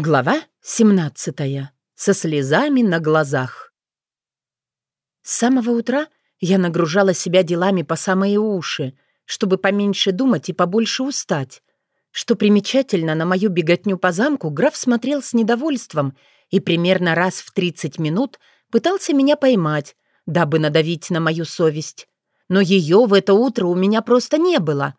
Глава 17. Со слезами на глазах. С самого утра я нагружала себя делами по самые уши, чтобы поменьше думать и побольше устать. Что примечательно, на мою беготню по замку граф смотрел с недовольством и примерно раз в 30 минут пытался меня поймать, дабы надавить на мою совесть. Но ее в это утро у меня просто не было.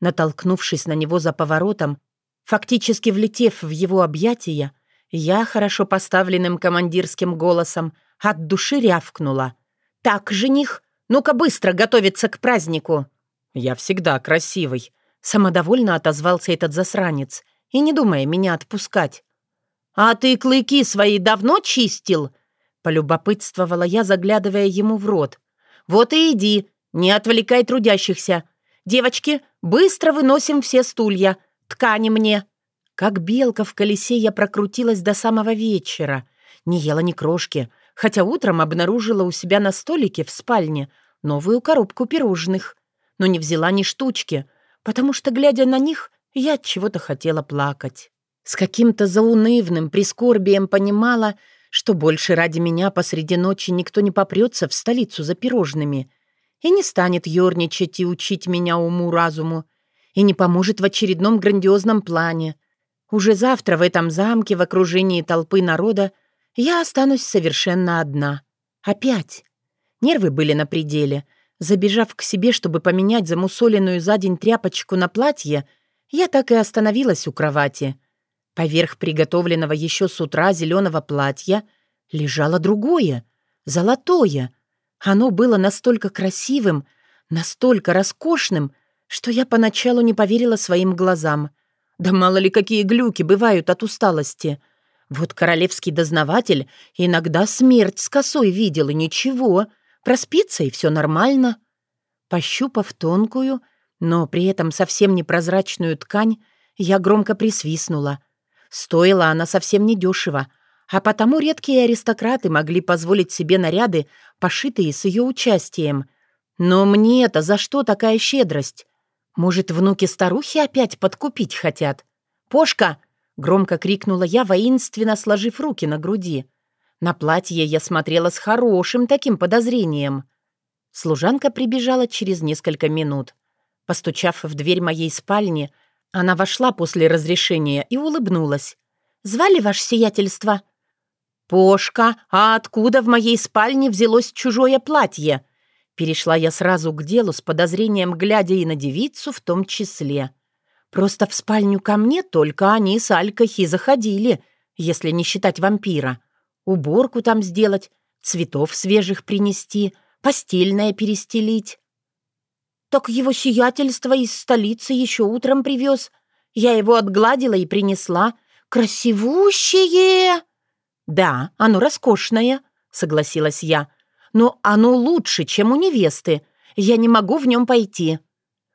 Натолкнувшись на него за поворотом, Фактически влетев в его объятия, я хорошо поставленным командирским голосом от души рявкнула. «Так, жених, ну-ка быстро готовиться к празднику!» «Я всегда красивый», — самодовольно отозвался этот засранец, и не думая меня отпускать. «А ты клыки свои давно чистил?» — полюбопытствовала я, заглядывая ему в рот. «Вот и иди, не отвлекай трудящихся. Девочки, быстро выносим все стулья, Ткани мне!» Как белка в колесе я прокрутилась до самого вечера. Не ела ни крошки, хотя утром обнаружила у себя на столике в спальне новую коробку пирожных. Но не взяла ни штучки, потому что, глядя на них, я от чего-то хотела плакать. С каким-то заунывным прискорбием понимала, что больше ради меня посреди ночи никто не попрется в столицу за пирожными и не станет ерничать и учить меня уму-разуму, и не поможет в очередном грандиозном плане. Уже завтра в этом замке в окружении толпы народа я останусь совершенно одна. Опять. Нервы были на пределе. Забежав к себе, чтобы поменять замусоленную за день тряпочку на платье, я так и остановилась у кровати. Поверх приготовленного еще с утра зеленого платья лежало другое, золотое. Оно было настолько красивым, настолько роскошным, что я поначалу не поверила своим глазам. Да мало ли какие глюки бывают от усталости. Вот королевский дознаватель иногда смерть с косой видел, и ничего. Проспится, и все нормально. Пощупав тонкую, но при этом совсем непрозрачную ткань, я громко присвистнула. Стоила она совсем недешево, а потому редкие аристократы могли позволить себе наряды, пошитые с ее участием. Но мне-то за что такая щедрость? Может, внуки старухи опять подкупить хотят? «Пошка!» — громко крикнула я, воинственно сложив руки на груди. На платье я смотрела с хорошим таким подозрением. Служанка прибежала через несколько минут. Постучав в дверь моей спальни, она вошла после разрешения и улыбнулась. «Звали ваше сиятельство?» «Пошка, а откуда в моей спальне взялось чужое платье?» Перешла я сразу к делу с подозрением, глядя и на девицу в том числе. Просто в спальню ко мне только они с Алькахи заходили, если не считать вампира. Уборку там сделать, цветов свежих принести, постельное перестелить. Так его сиятельство из столицы еще утром привез. Я его отгладила и принесла. Красивущее! Да, оно роскошное, согласилась я но оно лучше, чем у невесты. Я не могу в нем пойти».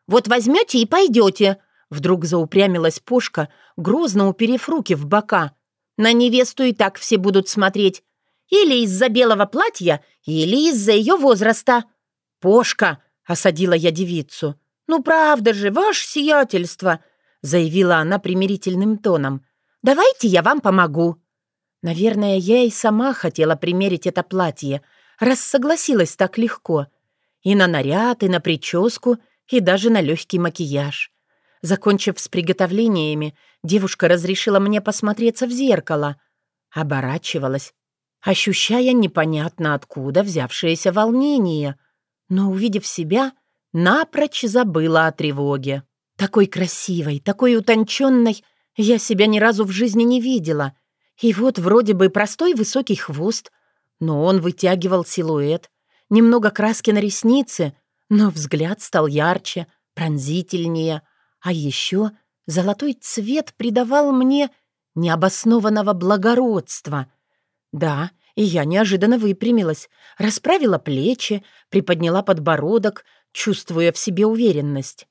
«Вот возьмете и пойдете», — вдруг заупрямилась Пошка, грозно уперев руки в бока. «На невесту и так все будут смотреть. Или из-за белого платья, или из-за ее возраста». «Пошка!» — осадила я девицу. «Ну правда же, ваше сиятельство!» — заявила она примирительным тоном. «Давайте я вам помогу». Наверное, я и сама хотела примерить это платье — раз согласилась так легко. И на наряд, и на прическу, и даже на легкий макияж. Закончив с приготовлениями, девушка разрешила мне посмотреться в зеркало. Оборачивалась, ощущая непонятно откуда взявшееся волнение, но, увидев себя, напрочь забыла о тревоге. Такой красивой, такой утонченной я себя ни разу в жизни не видела. И вот вроде бы простой высокий хвост, но он вытягивал силуэт, немного краски на реснице, но взгляд стал ярче, пронзительнее, а еще золотой цвет придавал мне необоснованного благородства. Да, и я неожиданно выпрямилась, расправила плечи, приподняла подбородок, чувствуя в себе уверенность.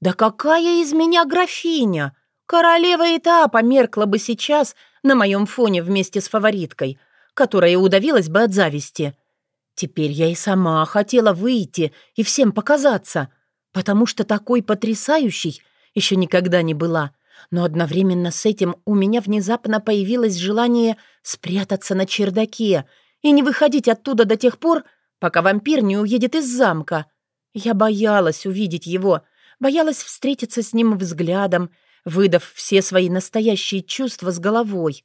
«Да какая из меня графиня! Королева этапа меркла бы сейчас на моем фоне вместе с фавориткой, которая удавилась бы от зависти. Теперь я и сама хотела выйти и всем показаться, потому что такой потрясающей еще никогда не была, но одновременно с этим у меня внезапно появилось желание спрятаться на чердаке и не выходить оттуда до тех пор, пока вампир не уедет из замка. Я боялась увидеть его, боялась встретиться с ним взглядом, выдав все свои настоящие чувства с головой.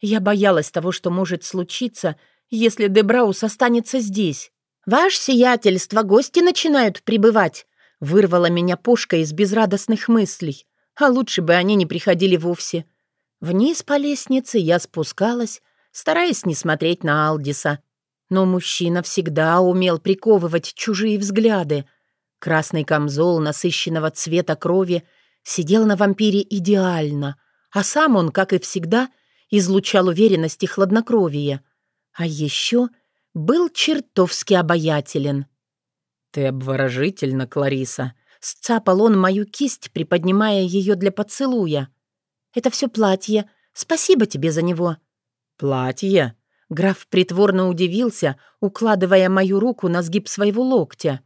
Я боялась того, что может случиться, если Дебраус останется здесь. «Ваше сиятельство, гости начинают прибывать», — вырвала меня пушка из безрадостных мыслей. А лучше бы они не приходили вовсе. Вниз по лестнице я спускалась, стараясь не смотреть на Алдиса. Но мужчина всегда умел приковывать чужие взгляды. Красный камзол насыщенного цвета крови сидел на вампире идеально, а сам он, как и всегда, излучал уверенность и хладнокровие. А еще был чертовски обаятелен. «Ты обворожительна, Клариса!» Сцапал он мою кисть, приподнимая ее для поцелуя. «Это все платье. Спасибо тебе за него». «Платье?» Граф притворно удивился, укладывая мою руку на сгиб своего локтя.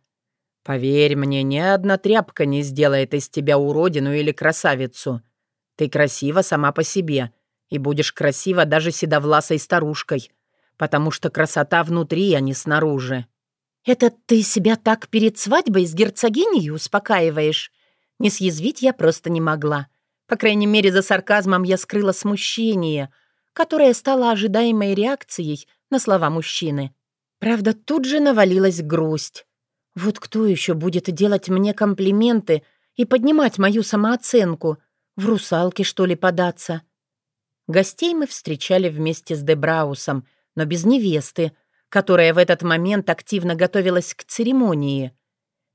«Поверь мне, ни одна тряпка не сделает из тебя уродину или красавицу. Ты красива сама по себе, и будешь красива даже седовласой старушкой потому что красота внутри, а не снаружи. «Это ты себя так перед свадьбой с герцогиней успокаиваешь?» Не съязвить я просто не могла. По крайней мере, за сарказмом я скрыла смущение, которое стало ожидаемой реакцией на слова мужчины. Правда, тут же навалилась грусть. Вот кто еще будет делать мне комплименты и поднимать мою самооценку? В русалке, что ли, податься? Гостей мы встречали вместе с Дебраусом — но без невесты, которая в этот момент активно готовилась к церемонии.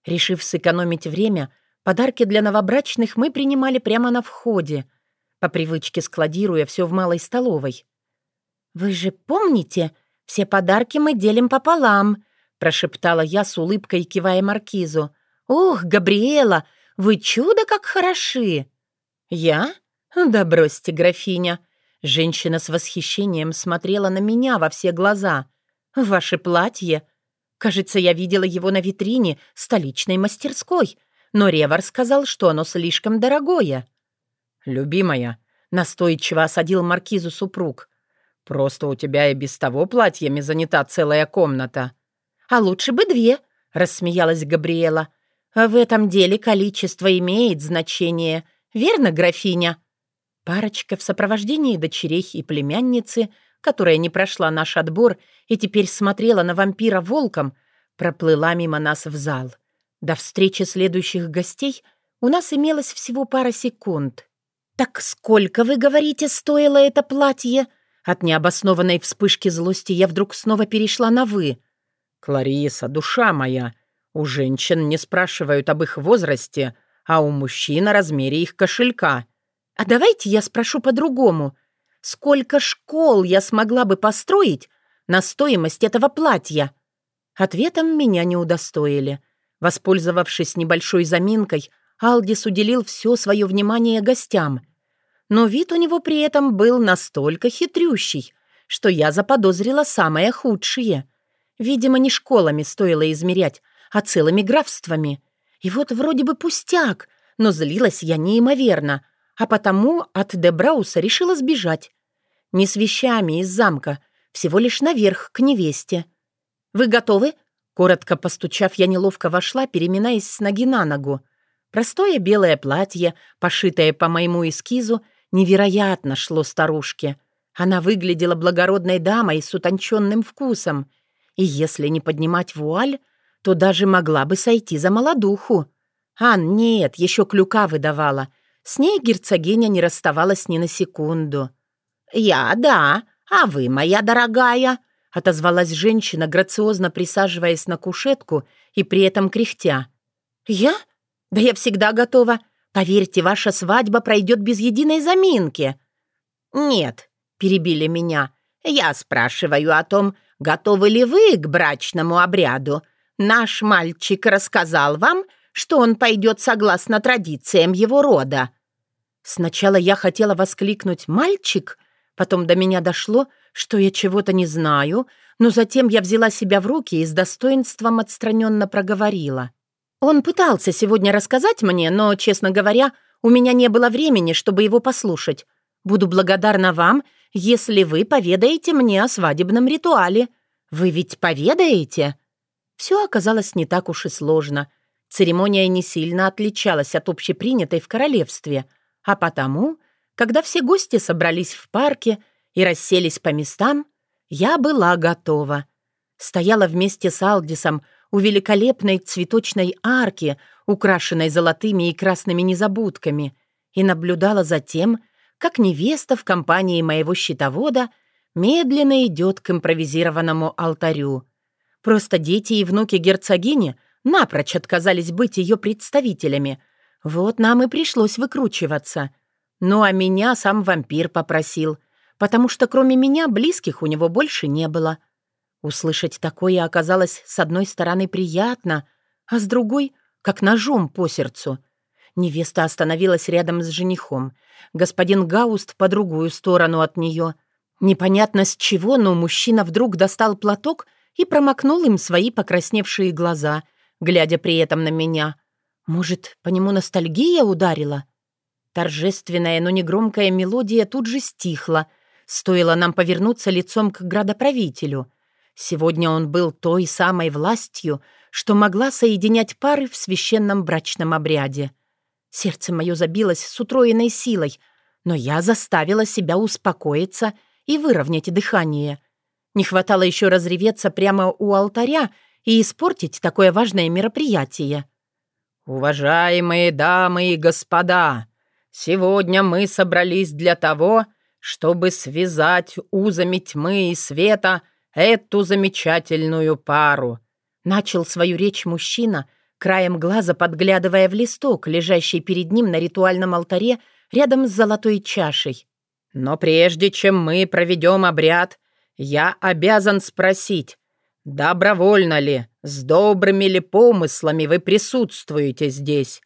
Решив сэкономить время, подарки для новобрачных мы принимали прямо на входе, по привычке складируя все в малой столовой. «Вы же помните, все подарки мы делим пополам», прошептала я с улыбкой, кивая маркизу. «Ух, Габриэла, вы чудо как хороши!» «Я? Да бросьте, графиня!» Женщина с восхищением смотрела на меня во все глаза. «Ваше платье? Кажется, я видела его на витрине столичной мастерской, но Ревар сказал, что оно слишком дорогое». «Любимая», — настойчиво осадил маркизу супруг, «просто у тебя и без того платьями занята целая комната». «А лучше бы две», — рассмеялась Габриэла. «В этом деле количество имеет значение, верно, графиня?» Парочка в сопровождении дочерей и племянницы, которая не прошла наш отбор и теперь смотрела на вампира волком, проплыла мимо нас в зал. До встречи следующих гостей у нас имелось всего пара секунд. «Так сколько, вы говорите, стоило это платье?» От необоснованной вспышки злости я вдруг снова перешла на «вы». «Клариса, душа моя, у женщин не спрашивают об их возрасте, а у мужчин о размере их кошелька», а давайте я спрошу по-другому. Сколько школ я смогла бы построить на стоимость этого платья? Ответом меня не удостоили. Воспользовавшись небольшой заминкой, Алдис уделил все свое внимание гостям. Но вид у него при этом был настолько хитрющий, что я заподозрила самое худшее. Видимо, не школами стоило измерять, а целыми графствами. И вот вроде бы пустяк, но злилась я неимоверно — а потому от Дебрауса решила сбежать. Не с вещами из замка, всего лишь наверх, к невесте. «Вы готовы?» Коротко постучав, я неловко вошла, переминаясь с ноги на ногу. Простое белое платье, пошитое по моему эскизу, невероятно шло старушке. Она выглядела благородной дамой с утонченным вкусом. И если не поднимать вуаль, то даже могла бы сойти за молодуху. А, нет, еще клюка выдавала — с ней герцогиня не расставалась ни на секунду. «Я, да, а вы, моя дорогая?» — отозвалась женщина, грациозно присаживаясь на кушетку и при этом кряхтя. «Я? Да я всегда готова. Поверьте, ваша свадьба пройдет без единой заминки». «Нет», — перебили меня, — «я спрашиваю о том, готовы ли вы к брачному обряду. Наш мальчик рассказал вам, что он пойдет согласно традициям его рода. Сначала я хотела воскликнуть «мальчик», потом до меня дошло, что я чего-то не знаю, но затем я взяла себя в руки и с достоинством отстраненно проговорила. Он пытался сегодня рассказать мне, но, честно говоря, У меня не было времени, чтобы его послушать. Буду благодарна вам, если вы поведаете мне о свадебном ритуале. Вы ведь поведаете?» Все оказалось не так уж и сложно. Церемония не сильно отличалась от общепринятой в королевстве, а потому, когда все гости собрались в парке и расселись по местам, я была готова. Стояла вместе с Алдисом у великолепной цветочной арки, украшенной золотыми и красными незабудками, и наблюдала за тем, как невеста в компании моего щитовода медленно идет к импровизированному алтарю. Просто дети и внуки герцогини напрочь отказались быть ее представителями. Вот нам и пришлось выкручиваться. Ну а меня сам вампир попросил, потому что кроме меня близких у него больше не было. Услышать такое оказалось с одной стороны приятно, а с другой — как ножом по сердцу. Невеста остановилась рядом с женихом. Господин Гауст по другую сторону от нее. Непонятно с чего, но мужчина вдруг достал платок и промокнул им свои покрасневшие глаза, глядя при этом на меня. Может, по нему ностальгия ударила? Торжественная, но негромкая мелодия тут же стихла. Стоило нам повернуться лицом к градоправителю. Сегодня он был той самой властью, что могла соединять пары в священном брачном обряде. Сердце мое забилось с утроенной силой, но я заставила себя успокоиться и выровнять дыхание. Не хватало еще разреветься прямо у алтаря и испортить такое важное мероприятие. «Уважаемые дамы и господа, сегодня мы собрались для того, чтобы связать узами тьмы и света эту замечательную пару», Начал свою речь мужчина, краем глаза подглядывая в листок, лежащий перед ним на ритуальном алтаре рядом с золотой чашей. «Но прежде чем мы проведем обряд, я обязан спросить, добровольно ли, с добрыми ли помыслами вы присутствуете здесь?»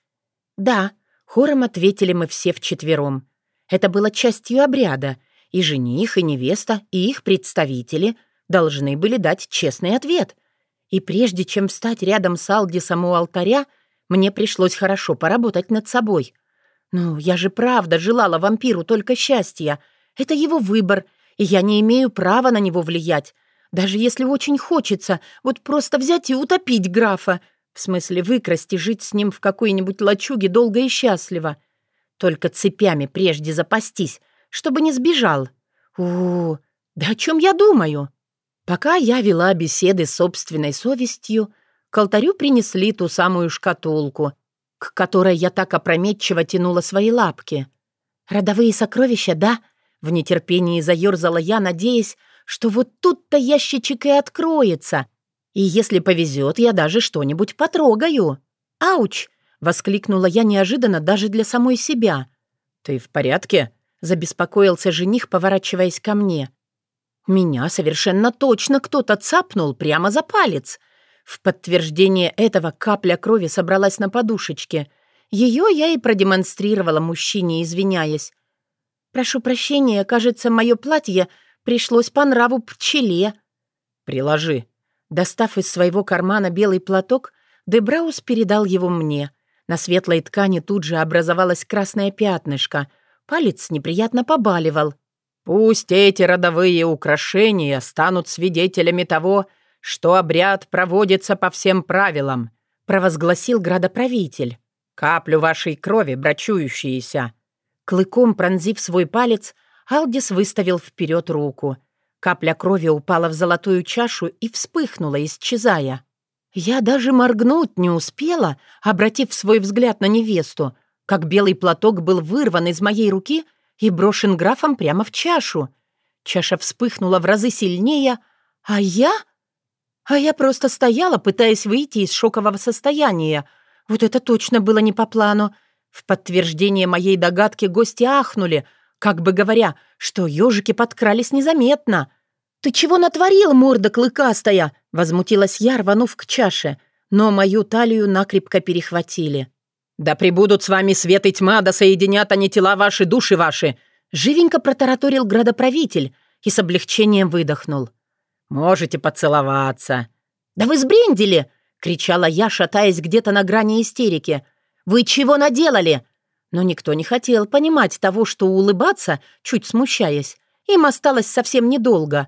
«Да», — хором ответили мы все вчетвером. Это было частью обряда, и жених, и невеста, и их представители должны были дать честный ответ — и прежде чем встать рядом с Алдисом у алтаря, мне пришлось хорошо поработать над собой. Ну, я же правда желала вампиру только счастья. Это его выбор, и я не имею права на него влиять. Даже если очень хочется, вот просто взять и утопить графа. В смысле, выкрасть и жить с ним в какой-нибудь лачуге долго и счастливо. Только цепями прежде запастись, чтобы не сбежал. У, да о чем я думаю? Пока я вела беседы с собственной совестью, к алтарю принесли ту самую шкатулку, к которой я так опрометчиво тянула свои лапки. «Родовые сокровища, да?» В нетерпении заерзала я, надеясь, что вот тут-то ящичек и откроется. И если повезет, я даже что-нибудь потрогаю. «Ауч!» — воскликнула я неожиданно даже для самой себя. «Ты в порядке?» — забеспокоился жених, поворачиваясь ко мне. Меня совершенно точно кто-то цапнул прямо за палец. В подтверждение этого капля крови собралась на подушечке. Ее я и продемонстрировала мужчине, извиняясь. «Прошу прощения, кажется, мое платье пришлось по нраву пчеле». «Приложи». Достав из своего кармана белый платок, Дебраус передал его мне. На светлой ткани тут же образовалось красное пятнышко. Палец неприятно побаливал. Пусть эти родовые украшения станут свидетелями того, что обряд проводится по всем правилам», — провозгласил градоправитель. «Каплю вашей крови, брачующиеся». Клыком пронзив свой палец, Алдис выставил вперед руку. Капля крови упала в золотую чашу и вспыхнула, исчезая. Я даже моргнуть не успела, обратив свой взгляд на невесту, как белый платок был вырван из моей руки — и брошен графом прямо в чашу. Чаша вспыхнула в разы сильнее, а я... А я просто стояла, пытаясь выйти из шокового состояния. Вот это точно было не по плану. В подтверждение моей догадки гости ахнули, как бы говоря, что ежики подкрались незаметно. «Ты чего натворил, морда клыкастая?» — возмутилась я, рванув к чаше, но мою талию накрепко перехватили. «Да прибудут с вами свет и тьма, да соединят они тела ваши, души ваши!» Живенько протараторил градоправитель и с облегчением выдохнул. «Можете поцеловаться». «Да вы сбрендили!» — кричала я, шатаясь где-то на грани истерики. «Вы чего наделали?» Но никто не хотел понимать того, что улыбаться, чуть смущаясь, им осталось совсем недолго.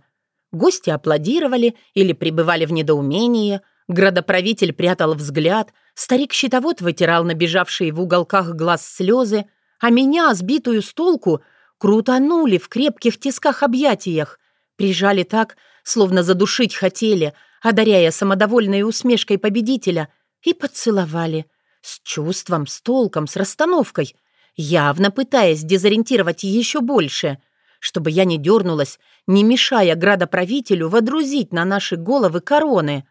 Гости аплодировали или пребывали в недоумении, градоправитель прятал взгляд, старик-щитовод вытирал набежавшие в уголках глаз слезы, а меня, сбитую с толку, крутанули в крепких тисках объятиях, прижали так, словно задушить хотели, одаряя самодовольной усмешкой победителя, и поцеловали. С чувством, с толком, с расстановкой, явно пытаясь дезориентировать еще больше, чтобы я не дернулась, не мешая градоправителю водрузить на наши головы короны.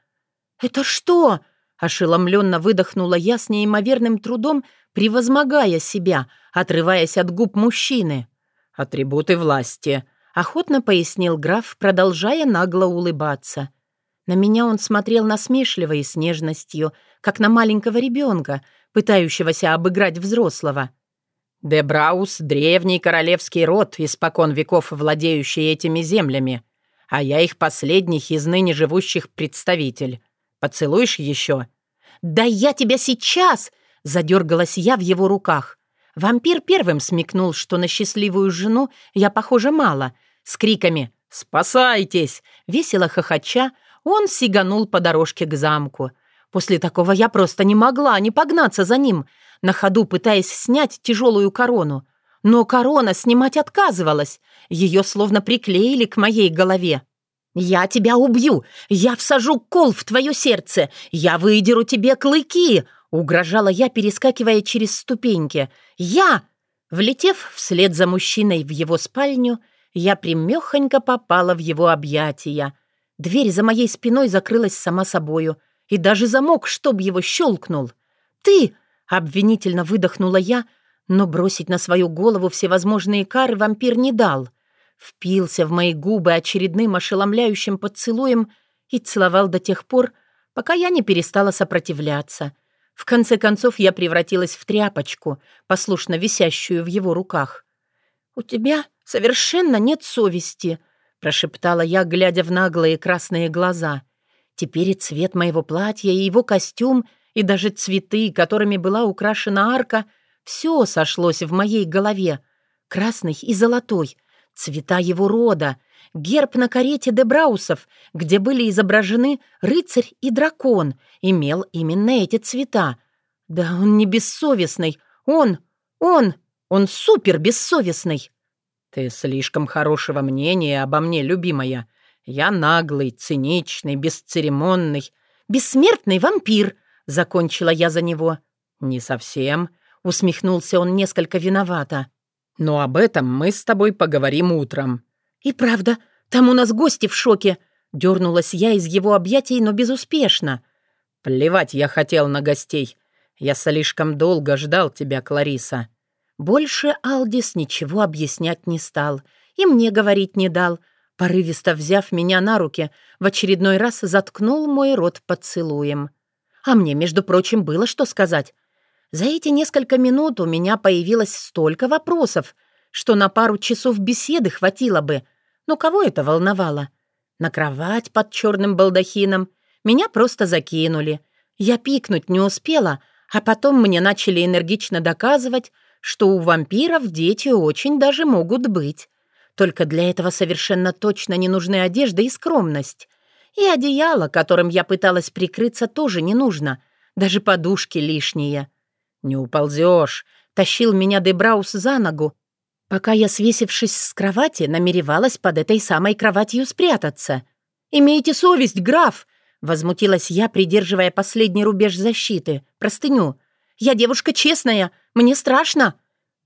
«Это что?» — ошеломленно выдохнула я с неимоверным трудом, превозмогая себя, отрываясь от губ мужчины. «Атрибуты власти», — охотно пояснил граф, продолжая нагло улыбаться. На меня он смотрел насмешливо и с нежностью, как на маленького ребенка, пытающегося обыграть взрослого. «Дебраус — древний королевский род, испокон веков владеющий этими землями, а я их последний из ныне живущих представитель. Поцелуешь еще?» «Да я тебя сейчас!» — задергалась я в его руках. Вампир первым смекнул, что на счастливую жену я похожа мало, с криками «Спасайтесь!» весело хохоча, он сиганул по дорожке к замку. После такого я просто не могла не погнаться за ним, на ходу пытаясь снять тяжелую корону. Но корона снимать отказывалась. Ее словно приклеили к моей голове. «Я тебя убью! Я всажу кол в твое сердце! Я выдеру тебе клыки!» Угрожала я, перескакивая через ступеньки. «Я!» Влетев вслед за мужчиной в его спальню, я примехонько попала в его объятия. Дверь за моей спиной закрылась сама собою, и даже замок, чтоб его щелкнул. «Ты!» — обвинительно выдохнула я, но бросить на свою голову всевозможные кары вампир не дал. Впился в мои губы очередным ошеломляющим поцелуем и целовал до тех пор, пока я не перестала сопротивляться. В конце концов я превратилась в тряпочку, послушно висящую в его руках. «У тебя совершенно нет совести», прошептала я, глядя в наглые красные глаза. Теперь и цвет моего платья, и его костюм, и даже цветы, которыми была украшена арка, все сошлось в моей голове. Красный и золотой, цвета его рода, герб на карете Дебраусов, где были изображены рыцарь и дракон, имел именно эти цвета. Да он не бессовестный, он, он, он супер бессовестный. «Ты слишком хорошего мнения обо мне, любимая. Я наглый, циничный, бесцеремонный, бессмертный вампир», — закончила я за него. «Не совсем», — усмехнулся он несколько виновато. «Но об этом мы с тобой поговорим утром». «И правда, там у нас гости в шоке», — дернулась я из его объятий, но безуспешно. «Плевать я хотел на гостей. Я слишком долго ждал тебя, Клариса». Больше Алдис ничего объяснять не стал и мне говорить не дал. Порывисто взяв меня на руки, в очередной раз заткнул мой рот поцелуем. А мне, между прочим, было что сказать. За эти несколько минут у меня появилось столько вопросов, что на пару часов беседы хватило бы. Но кого это волновало? На кровать под черным балдахином меня просто закинули. Я пикнуть не успела, а потом мне начали энергично доказывать, что у вампиров дети очень даже могут быть. Только для этого совершенно точно не нужны одежда и скромность. И одеяло, которым я пыталась прикрыться, тоже не нужно. Даже подушки лишние. «Не уползешь», — тащил меня Дебраус за ногу, пока я, свесившись с кровати, намеревалась под этой самой кроватью спрятаться. «Имейте совесть, граф!» — возмутилась я, придерживая последний рубеж защиты, простыню. «Я девушка честная, мне страшно».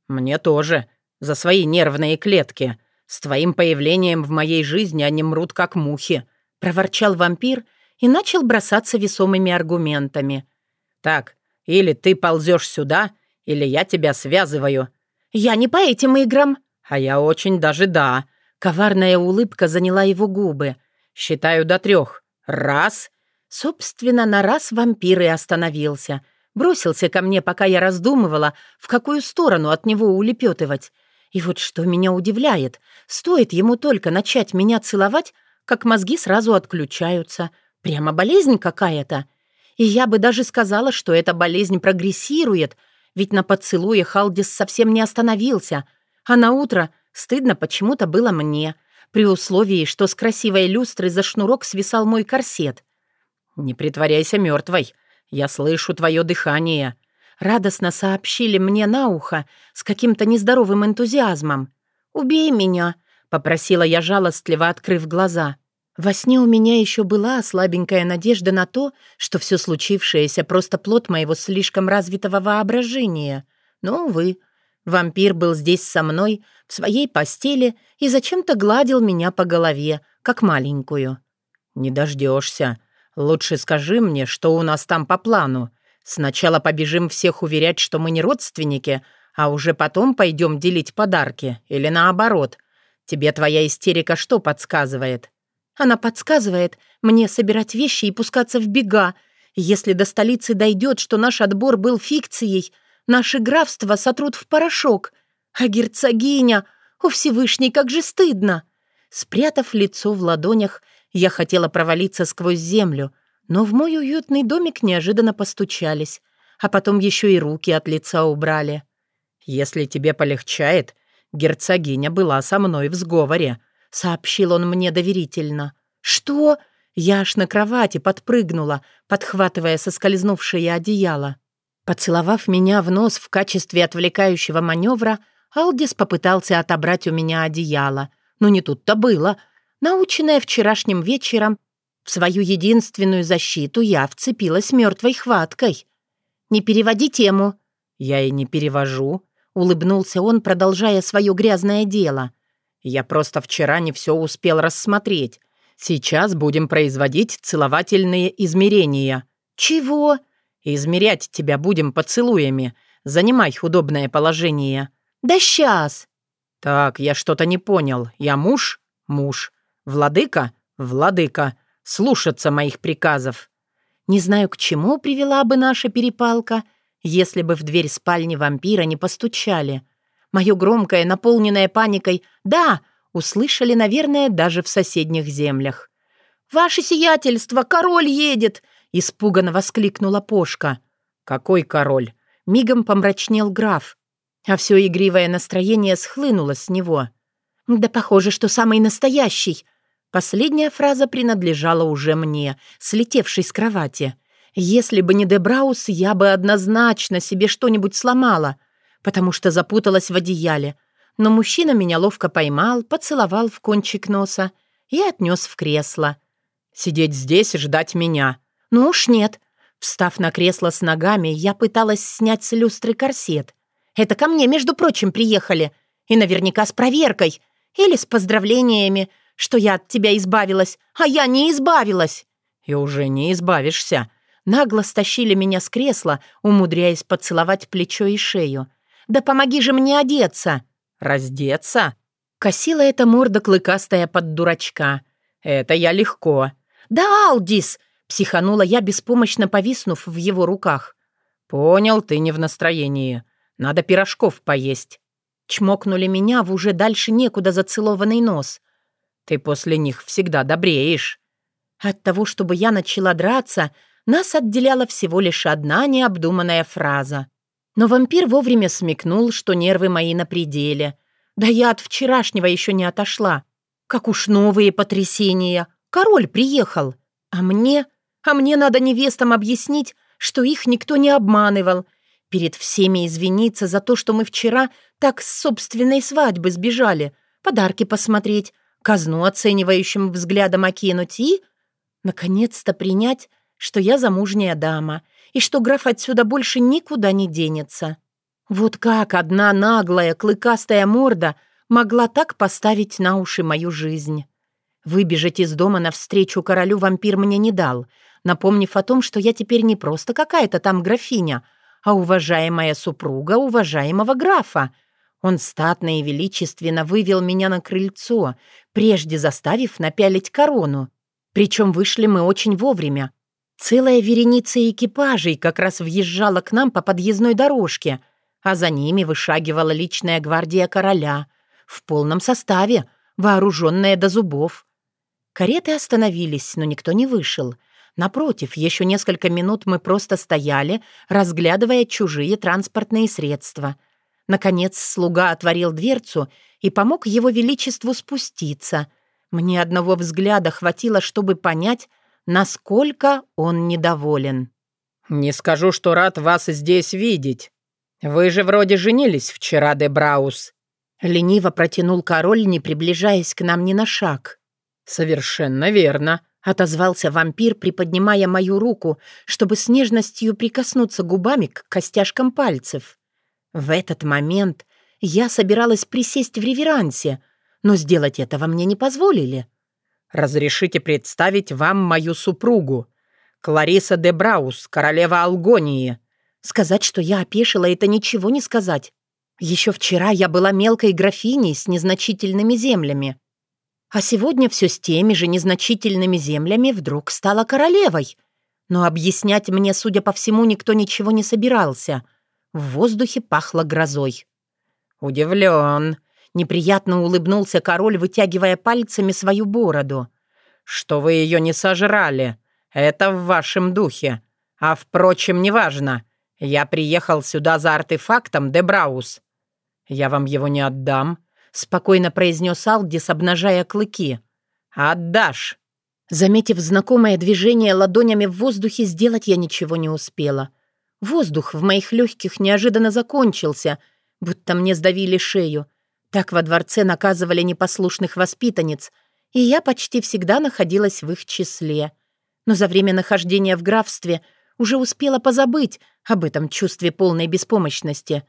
«Мне тоже. За свои нервные клетки. С твоим появлением в моей жизни они мрут как мухи», — проворчал вампир и начал бросаться весомыми аргументами. «Так, или ты ползешь сюда, или я тебя связываю». «Я не по этим играм». «А я очень даже да». Коварная улыбка заняла его губы. «Считаю до трех. Раз». Собственно, на раз вампир и остановился — Бросился ко мне, пока я раздумывала, в какую сторону от него улепетывать. И вот что меня удивляет, стоит ему только начать меня целовать, как мозги сразу отключаются. Прямо болезнь какая-то. И я бы даже сказала, что эта болезнь прогрессирует, ведь на поцелуе Халдис совсем не остановился, а на утро стыдно почему-то было мне, при условии, что с красивой люстры за шнурок свисал мой корсет. «Не притворяйся мертвой, я слышу твое дыхание», радостно сообщили мне на ухо с каким-то нездоровым энтузиазмом. «Убей меня», — попросила я жалостливо, открыв глаза. Во сне у меня еще была слабенькая надежда на то, что все случившееся просто плод моего слишком развитого воображения. Но, увы, вампир был здесь со мной, в своей постели, и зачем-то гладил меня по голове, как маленькую. «Не дождешься. Лучше скажи мне, что у нас там по плану. Сначала побежим всех уверять, что мы не родственники, а уже потом пойдем делить подарки, или наоборот. Тебе твоя истерика что подсказывает?» Она подсказывает мне собирать вещи и пускаться в бега. Если до столицы дойдет, что наш отбор был фикцией, наше графство сотрут в порошок. А герцогиня... О, Всевышний, как же стыдно! Спрятав лицо в ладонях, я хотела провалиться сквозь землю, но в мой уютный домик неожиданно постучались, а потом еще и руки от лица убрали. «Если тебе полегчает, герцогиня была со мной в сговоре», сообщил он мне доверительно. «Что?» Я аж на кровати подпрыгнула, подхватывая соскользнувшее одеяло. Поцеловав меня в нос в качестве отвлекающего маневра, Алдис попытался отобрать у меня одеяло. Но не тут-то было. Наученная вчерашним вечером, в свою единственную защиту я вцепилась мертвой хваткой. «Не переводи тему». «Я и не перевожу», — улыбнулся он, продолжая свое грязное дело — я просто вчера не все успел рассмотреть. Сейчас будем производить целовательные измерения». «Чего?» «Измерять тебя будем поцелуями. Занимай удобное положение». «Да сейчас!» «Так, я что-то не понял. Я муж? Муж. Владыка? Владыка. Слушаться моих приказов». Не знаю, к чему привела бы наша перепалка, если бы в дверь спальни вампира не постучали. Мое громкое, наполненное паникой «Да!» услышали, наверное, даже в соседних землях. «Ваше сиятельство, король едет!» — испуганно воскликнула Пошка. «Какой король?» — мигом помрачнел граф, а все игривое настроение схлынуло с него. «Да похоже, что самый настоящий!» Последняя фраза принадлежала уже мне, слетевшей с кровати. «Если бы не Дебраус, я бы однозначно себе что-нибудь сломала потому что запуталась в одеяле, но мужчина меня ловко поймал, поцеловал в кончик носа и отнес в кресло. «Сидеть здесь и ждать меня». «Ну уж нет». Встав на кресло с ногами, я пыталась снять с люстры корсет. «Это ко мне, между прочим, приехали. И наверняка с проверкой. Или с поздравлениями, что я от тебя избавилась, а я не избавилась». «И уже не избавишься». Нагло стащили меня с кресла, умудряясь поцеловать плечо и шею. Да помоги же мне одеться!» «Раздеться?» Косила эта морда клыкастая под дурачка. «Это я легко». «Да, Алдис!» — психанула я, беспомощно повиснув в его руках. «Понял, ты не в настроении. Надо пирожков поесть». Чмокнули меня в уже дальше некуда зацелованный нос. «Ты после них всегда добреешь». От того, чтобы я начала драться, нас отделяла всего лишь одна необдуманная фраза. Но вампир вовремя смекнул, что нервы мои на пределе. Да я от вчерашнего еще не отошла. Как уж новые потрясения. Король приехал. А мне... А мне надо невестам объяснить, что их никто не обманывал. Перед всеми извиниться за то, что мы вчера так с собственной свадьбы сбежали. Подарки посмотреть, казну оценивающим взглядом окинуть и... Наконец-то принять, что я замужняя дама — и что граф отсюда больше никуда не денется. Вот как одна наглая, клыкастая морда могла так поставить на уши мою жизнь? Выбежать из дома навстречу королю вампир мне не дал, напомнив о том, что я теперь не просто какая-то там графиня, а уважаемая супруга уважаемого графа. Он статно и величественно вывел меня на крыльцо, прежде заставив напялить корону. Причем вышли мы очень вовремя, Целая вереница экипажей как раз въезжала к нам по подъездной дорожке, а за ними вышагивала личная гвардия короля в полном составе, вооруженная до зубов. Кареты остановились, но никто не вышел. Напротив, еще несколько минут мы просто стояли, разглядывая чужие транспортные средства. Наконец слуга отворил дверцу и помог его величеству спуститься. Мне одного взгляда хватило, чтобы понять, насколько он недоволен. «Не скажу, что рад вас здесь видеть. Вы же вроде женились вчера, де Браус». Лениво протянул король, не приближаясь к нам ни на шаг. «Совершенно верно», — отозвался вампир, приподнимая мою руку, чтобы с нежностью прикоснуться губами к костяшкам пальцев. В этот момент я собиралась присесть в реверансе, но сделать этого мне не позволили. «Разрешите представить вам мою супругу, Клариса де Браус, королева Алгонии». Сказать, что я опешила, это ничего не сказать. Еще вчера я была мелкой графиней с незначительными землями. А сегодня все с теми же незначительными землями вдруг стала королевой. Но объяснять мне, судя по всему, никто ничего не собирался. В воздухе пахло грозой. «Удивлен», — неприятно улыбнулся король, вытягивая пальцами свою бороду. «Что вы ее не сожрали? Это в вашем духе. А, впрочем, неважно. Я приехал сюда за артефактом Дебраус. Я вам его не отдам, спокойно произнес Алдис, обнажая клыки. «Отдашь!» Заметив знакомое движение ладонями в воздухе, сделать я ничего не успела. Воздух в моих легких неожиданно закончился, будто мне сдавили шею. Так во дворце наказывали непослушных воспитанниц, и я почти всегда находилась в их числе. Но за время нахождения в графстве уже успела позабыть об этом чувстве полной беспомощности.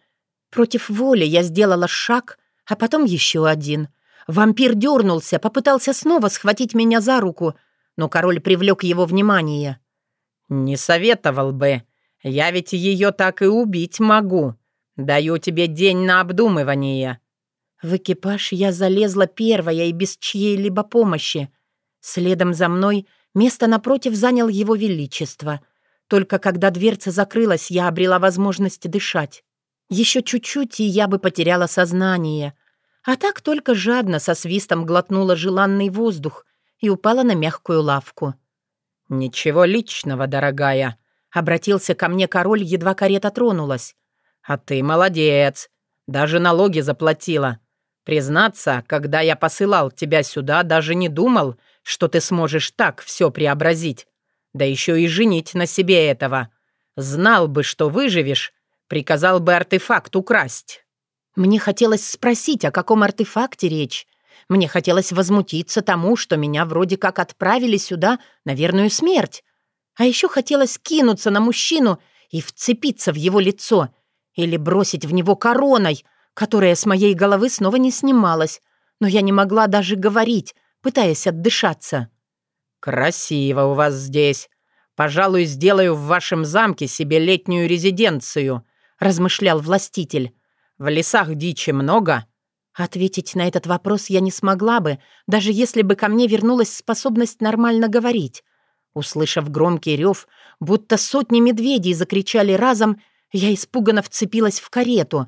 Против воли я сделала шаг — а потом еще один. Вампир дернулся, попытался снова схватить меня за руку, но король привлек его внимание. «Не советовал бы. Я ведь ее так и убить могу. Даю тебе день на обдумывание». В экипаж я залезла первая и без чьей-либо помощи. Следом за мной место напротив занял его величество. Только когда дверца закрылась, я обрела возможность дышать. Еще чуть-чуть, и я бы потеряла сознание. А так только жадно со свистом глотнула желанный воздух и упала на мягкую лавку. «Ничего личного, дорогая», — обратился ко мне король, едва карета тронулась. «А ты молодец. Даже налоги заплатила. Признаться, когда я посылал тебя сюда, даже не думал, что ты сможешь так все преобразить. Да еще и женить на себе этого. Знал бы, что выживешь, Приказал бы артефакт украсть». Мне хотелось спросить, о каком артефакте речь. Мне хотелось возмутиться тому, что меня вроде как отправили сюда на верную смерть. А еще хотелось кинуться на мужчину и вцепиться в его лицо или бросить в него короной, которая с моей головы снова не снималась, но я не могла даже говорить, пытаясь отдышаться. «Красиво у вас здесь. Пожалуй, сделаю в вашем замке себе летнюю резиденцию», — размышлял властитель. «В лесах дичи много?» Ответить на этот вопрос я не смогла бы, даже если бы ко мне вернулась способность нормально говорить. Услышав громкий рев, будто сотни медведей закричали разом, я испуганно вцепилась в карету.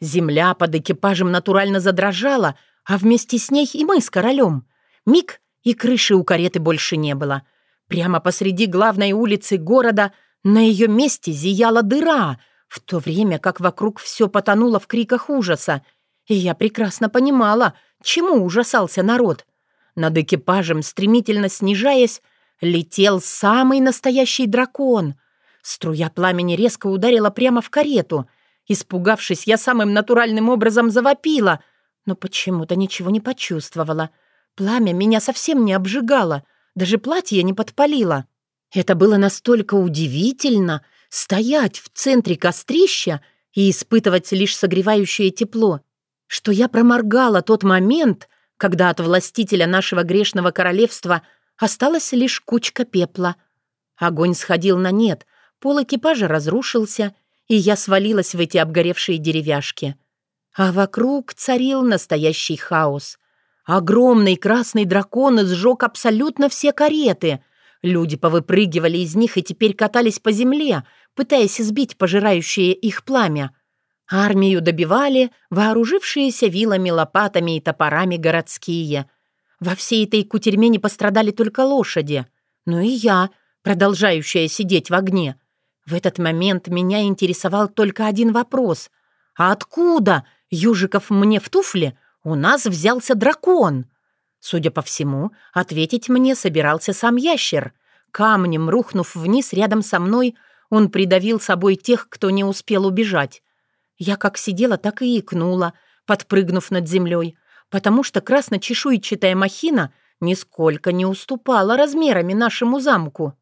Земля под экипажем натурально задрожала, а вместе с ней и мы с королем. Миг, и крыши у кареты больше не было. Прямо посреди главной улицы города на ее месте зияла дыра, в то время как вокруг все потонуло в криках ужаса. И я прекрасно понимала, чему ужасался народ. Над экипажем, стремительно снижаясь, летел самый настоящий дракон. Струя пламени резко ударила прямо в карету. Испугавшись, я самым натуральным образом завопила, но почему-то ничего не почувствовала. Пламя меня совсем не обжигало, даже платье не подпалило. Это было настолько удивительно — стоять в центре кострища и испытывать лишь согревающее тепло, что я проморгала тот момент, когда от властителя нашего грешного королевства осталась лишь кучка пепла. Огонь сходил на нет, пол экипажа разрушился, и я свалилась в эти обгоревшие деревяшки. А вокруг царил настоящий хаос. Огромный красный дракон сжег абсолютно все кареты. Люди повыпрыгивали из них и теперь катались по земле, пытаясь сбить пожирающее их пламя. Армию добивали вооружившиеся вилами, лопатами и топорами городские. Во всей этой кутерьме не пострадали только лошади. Но и я, продолжающая сидеть в огне. В этот момент меня интересовал только один вопрос. А откуда, Южиков мне в туфле, у нас взялся дракон? Судя по всему, ответить мне собирался сам ящер. Камнем рухнув вниз рядом со мной, он придавил собой тех, кто не успел убежать. Я как сидела, так и икнула, подпрыгнув над землей, потому что красно-чешуйчатая махина нисколько не уступала размерами нашему замку.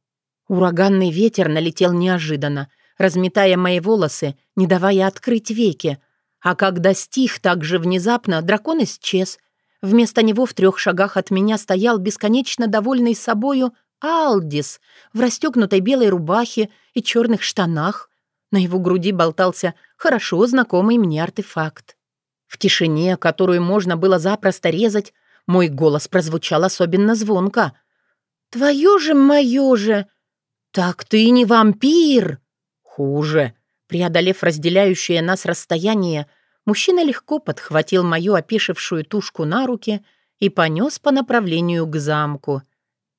Ураганный ветер налетел неожиданно, разметая мои волосы, не давая открыть веки. А когда стих так же внезапно, дракон исчез. Вместо него в трех шагах от меня стоял бесконечно довольный собою Алдис в расстегнутой белой рубахе и черных штанах. На его груди болтался хорошо знакомый мне артефакт. В тишине, которую можно было запросто резать, мой голос прозвучал особенно звонко. «Твое же, мое же! Так ты не вампир!» «Хуже!» Преодолев разделяющее нас расстояние, мужчина легко подхватил мою опешившую тушку на руки и понес по направлению к замку —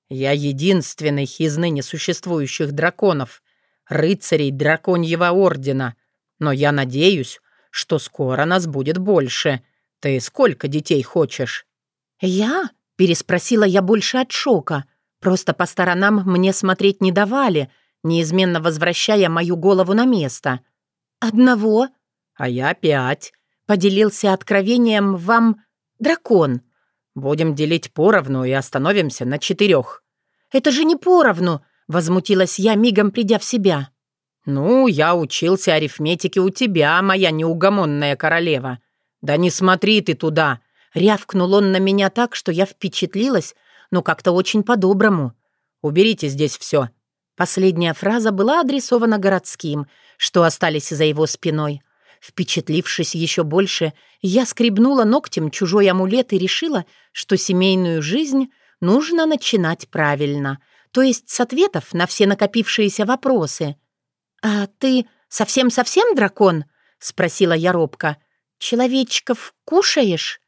я единственный из ныне существующих драконов, рыцарей драконьего ордена. Но я надеюсь, что скоро нас будет больше. Ты сколько детей хочешь?» «Я?» — переспросила я больше от шока. Просто по сторонам мне смотреть не давали, неизменно возвращая мою голову на место. «Одного?» «А я пять», — поделился откровением вам дракон. Будем делить поровну и остановимся на четырех». «Это же не поровну!» — возмутилась я, мигом придя в себя. «Ну, я учился арифметике у тебя, моя неугомонная королева. Да не смотри ты туда!» Рявкнул он на меня так, что я впечатлилась, но как-то очень по-доброму. «Уберите здесь все». Последняя фраза была адресована городским, что остались за его спиной. Впечатлившись еще больше, я скребнула ногтем чужой амулет и решила, что семейную жизнь нужно начинать правильно, то есть с ответов на все накопившиеся вопросы. «А ты совсем-совсем дракон?» — спросила я робко. «Человечков кушаешь?»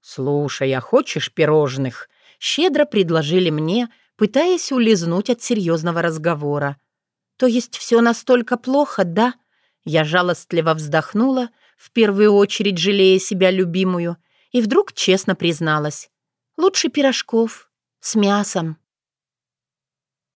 «Слушай, а хочешь пирожных?» — щедро предложили мне, пытаясь улизнуть от серьезного разговора. «То есть все настолько плохо, да?» Я жалостливо вздохнула, в первую очередь жалея себя любимую, и вдруг честно призналась. «Лучше пирожков с мясом».